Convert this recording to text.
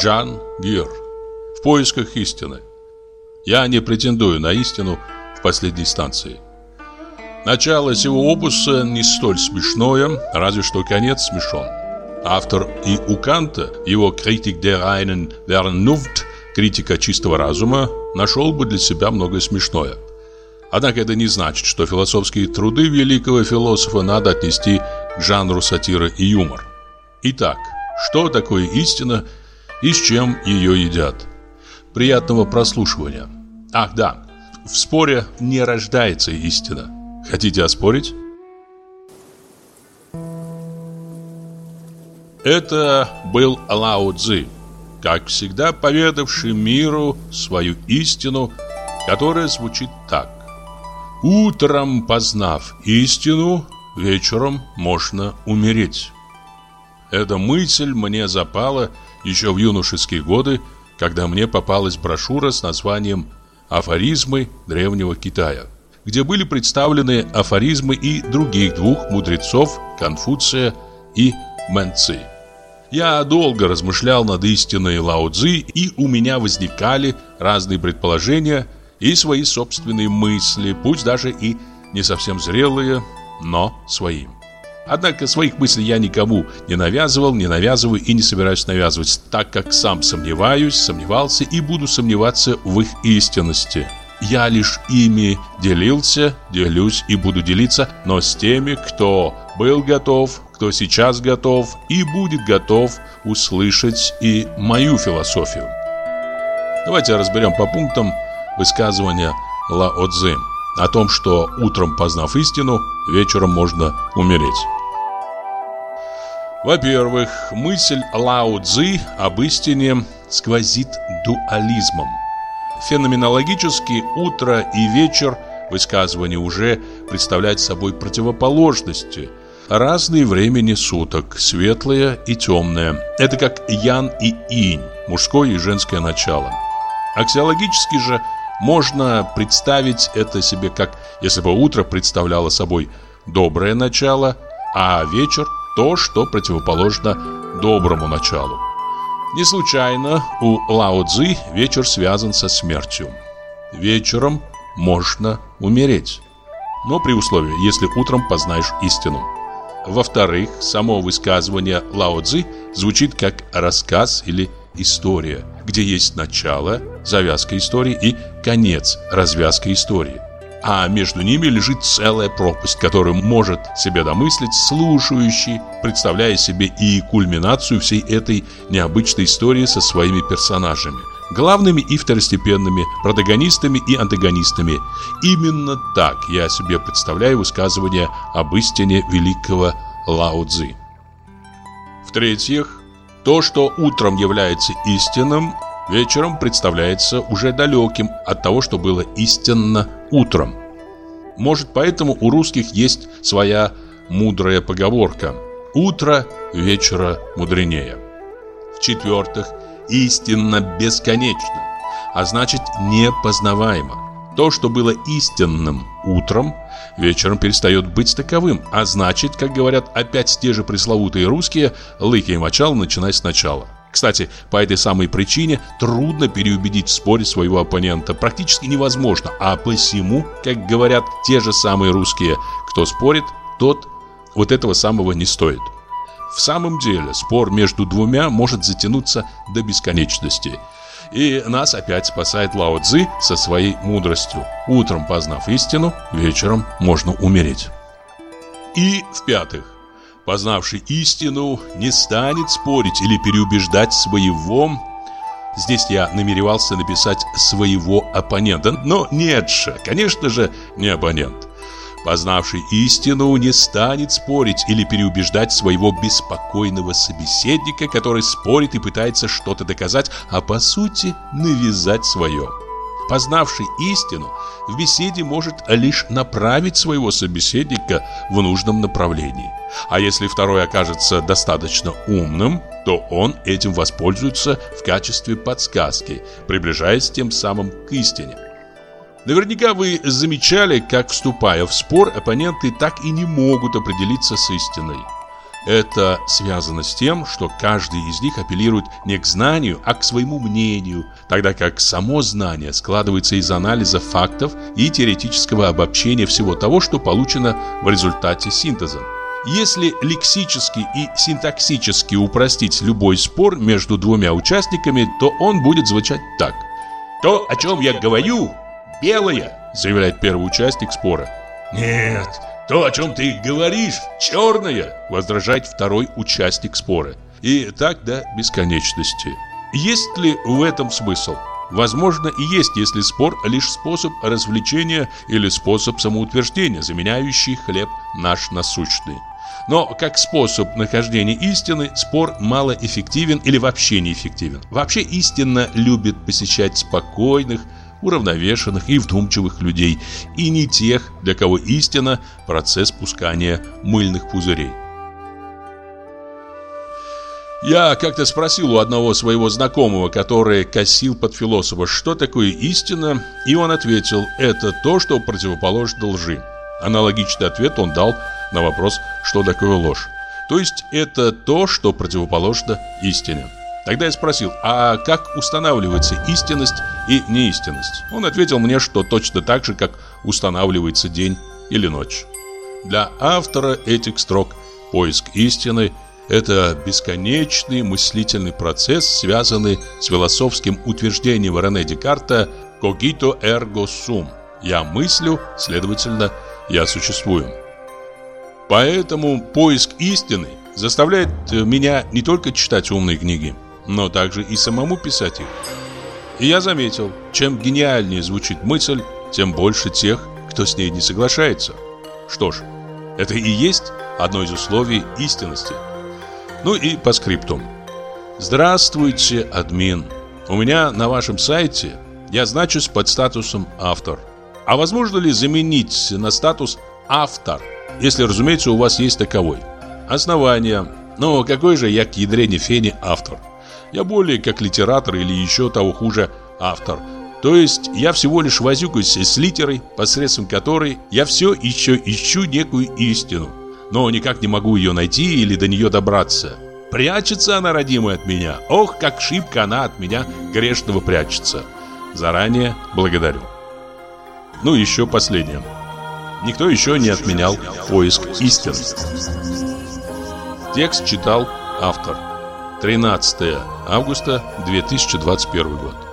Джан Гир. В поисках истины. Я не претендую на истину в последней станции. Начало сего опуса не столь смешное, разве что конец смешон. Автор и у Канта, его критик der reinen Vernunft, критика чистого разума, нашел бы для себя многое смешное. Однако это не значит, что философские труды великого философа надо отнести к жанру сатиры и юмор. Итак, что такое истина и с чем ее едят? Приятного прослушивания. Ах да, в споре не рождается истина. Хотите оспорить? Это был Лао Цзи, как всегда поведавший миру свою истину, которая звучит так. Утром познав истину, вечером можно умереть. Эта мысль мне запала еще в юношеские годы, когда мне попалась брошюра с названием «Афоризмы древнего Китая», где были представлены афоризмы и других двух мудрецов Конфуция и Мэнци. Я долго размышлял над истиной Лао Цзи, и у меня возникали разные предположения и свои собственные мысли, пусть даже и не совсем зрелые, но свои. Однако своих мыслей я никому не навязывал, не навязываю и не собираюсь навязывать, так как сам сомневаюсь, сомневался и буду сомневаться в их истинности. Я лишь ими делился, делюсь и буду делиться, но с теми, кто был готов, кто сейчас готов и будет готов услышать и мою философию. Давайте разберем по пунктам высказывания Лао Цзы о том, что утром познав истину, вечером можно умереть. Во-первых, мысль Лао Цзы об истине сквозит дуализмом. Феноменологически утро и вечер высказывания уже представляют собой противоположности, разные времени суток, светлое и темное. Это как ян и инь, мужское и женское начало. Аксиологически же можно представить это себе как, если бы утро представляло собой доброе начало, а вечер – то, что противоположно доброму началу. Не случайно у Лао Цзи вечер связан со смертью. Вечером можно умереть, но при условии, если утром познаешь истину. Во-вторых, само высказывание Лао Цзи звучит как рассказ или история, где есть начало, завязка истории и конец, развязка истории а между ними лежит целая пропасть, которую может себе домыслить слушающий, представляя себе и кульминацию всей этой необычной истории со своими персонажами, главными и второстепенными, протагонистами и антагонистами. Именно так я себе представляю высказывание об истине великого Лао Цзи. В-третьих, то, что утром является истинным, вечером представляется уже далеким от того, что было истинно утром. Может, поэтому у русских есть своя мудрая поговорка «Утро вечера мудренее». В-четвертых, истинно бесконечно, а значит непознаваемо. То, что было истинным утром, вечером перестает быть таковым, а значит, как говорят опять те же пресловутые русские, лыки и мочал, начинай сначала. Кстати, по этой самой причине трудно переубедить в споре своего оппонента. Практически невозможно. А посему, как говорят те же самые русские, кто спорит, тот вот этого самого не стоит. В самом деле, спор между двумя может затянуться до бесконечности. И нас опять спасает Лао Цзи со своей мудростью. Утром познав истину, вечером можно умереть. И в-пятых, познавший истину, не станет спорить или переубеждать своего... Здесь я намеревался написать своего оппонента, но нет же, конечно же, не оппонент. Познавший истину не станет спорить или переубеждать своего беспокойного собеседника, который спорит и пытается что-то доказать, а по сути навязать свое познавший истину, в беседе может лишь направить своего собеседника в нужном направлении. А если второй окажется достаточно умным, то он этим воспользуется в качестве подсказки, приближаясь тем самым к истине. Наверняка вы замечали, как, вступая в спор, оппоненты так и не могут определиться с истиной. Это связано с тем, что каждый из них апеллирует не к знанию, а к своему мнению, тогда как само знание складывается из анализа фактов и теоретического обобщения всего того, что получено в результате синтеза. Если лексически и синтаксически упростить любой спор между двумя участниками, то он будет звучать так. «То, о чем я говорю, белое», заявляет первый участник спора. «Нет, то, о чем ты говоришь, черное», возражает второй участник спора. И так до бесконечности. Есть ли в этом смысл? Возможно и есть, если спор лишь способ развлечения или способ самоутверждения, заменяющий хлеб наш насущный. Но как способ нахождения истины спор малоэффективен или вообще неэффективен. Вообще истинно любит посещать спокойных, уравновешенных и вдумчивых людей, и не тех, для кого истина – процесс пускания мыльных пузырей. Я как-то спросил у одного своего знакомого, который косил под философа, что такое истина, и он ответил, это то, что противоположно лжи. Аналогичный ответ он дал на вопрос, что такое ложь. То есть это то, что противоположно истине. Тогда я спросил, а как устанавливается истинность и неистинность? Он ответил мне, что точно так же, как устанавливается день или ночь. Для автора этих строк поиск истины – это бесконечный мыслительный процесс, связанный с философским утверждением Рене Декарта «cogito ergo sum» – «я мыслю, следовательно, я существую». Поэтому поиск истины заставляет меня не только читать умные книги, но также и самому писать их. И я заметил, чем гениальнее звучит мысль, тем больше тех, кто с ней не соглашается. Что ж, это и есть одно из условий истинности. Ну и по скриптум. Здравствуйте, админ. У меня на вашем сайте я значусь под статусом автор. А возможно ли заменить на статус автор? Если, разумеется, у вас есть таковой. Основание. Но какой же я к ядрене фене автор? Я более как литератор или еще того хуже автор. То есть я всего лишь возюкаюсь с литерой, посредством которой я все еще ищу некую истину. Но никак не могу ее найти или до нее добраться. Прячется она, родимая, от меня. Ох, как шибко она от меня грешного прячется. Заранее благодарю. Ну, еще последнее никто еще не отменял поиск истины. Текст читал автор. 13 августа 2021 год.